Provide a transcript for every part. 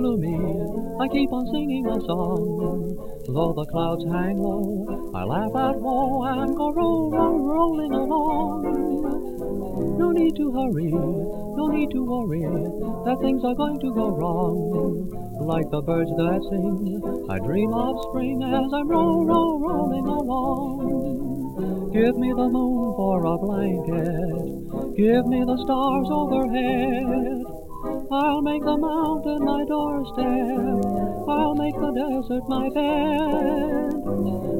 gloomy. I keep on singing a song. Though the clouds hang low, I laugh at woe and go roll, roll, rolling along. No need to hurry, no need to worry that things are going to go wrong. Like the birds that sing, I dream of spring as I roll, roll, rolling along. Give me the moon for a blanket, give me the stars overhead. I'll make the mountain my doorstep. I'll make the desert my bed.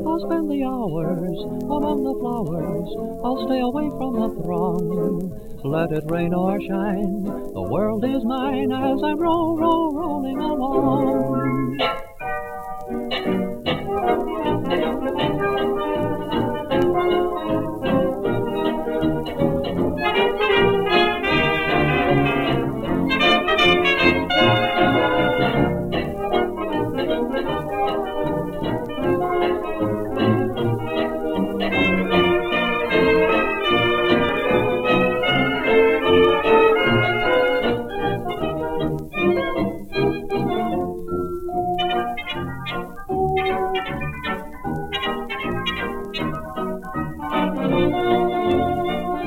I'll spend the hours among the flowers. I'll stay away from the throng. Let it rain or shine, the world is mine as I roll, roll, rolling along.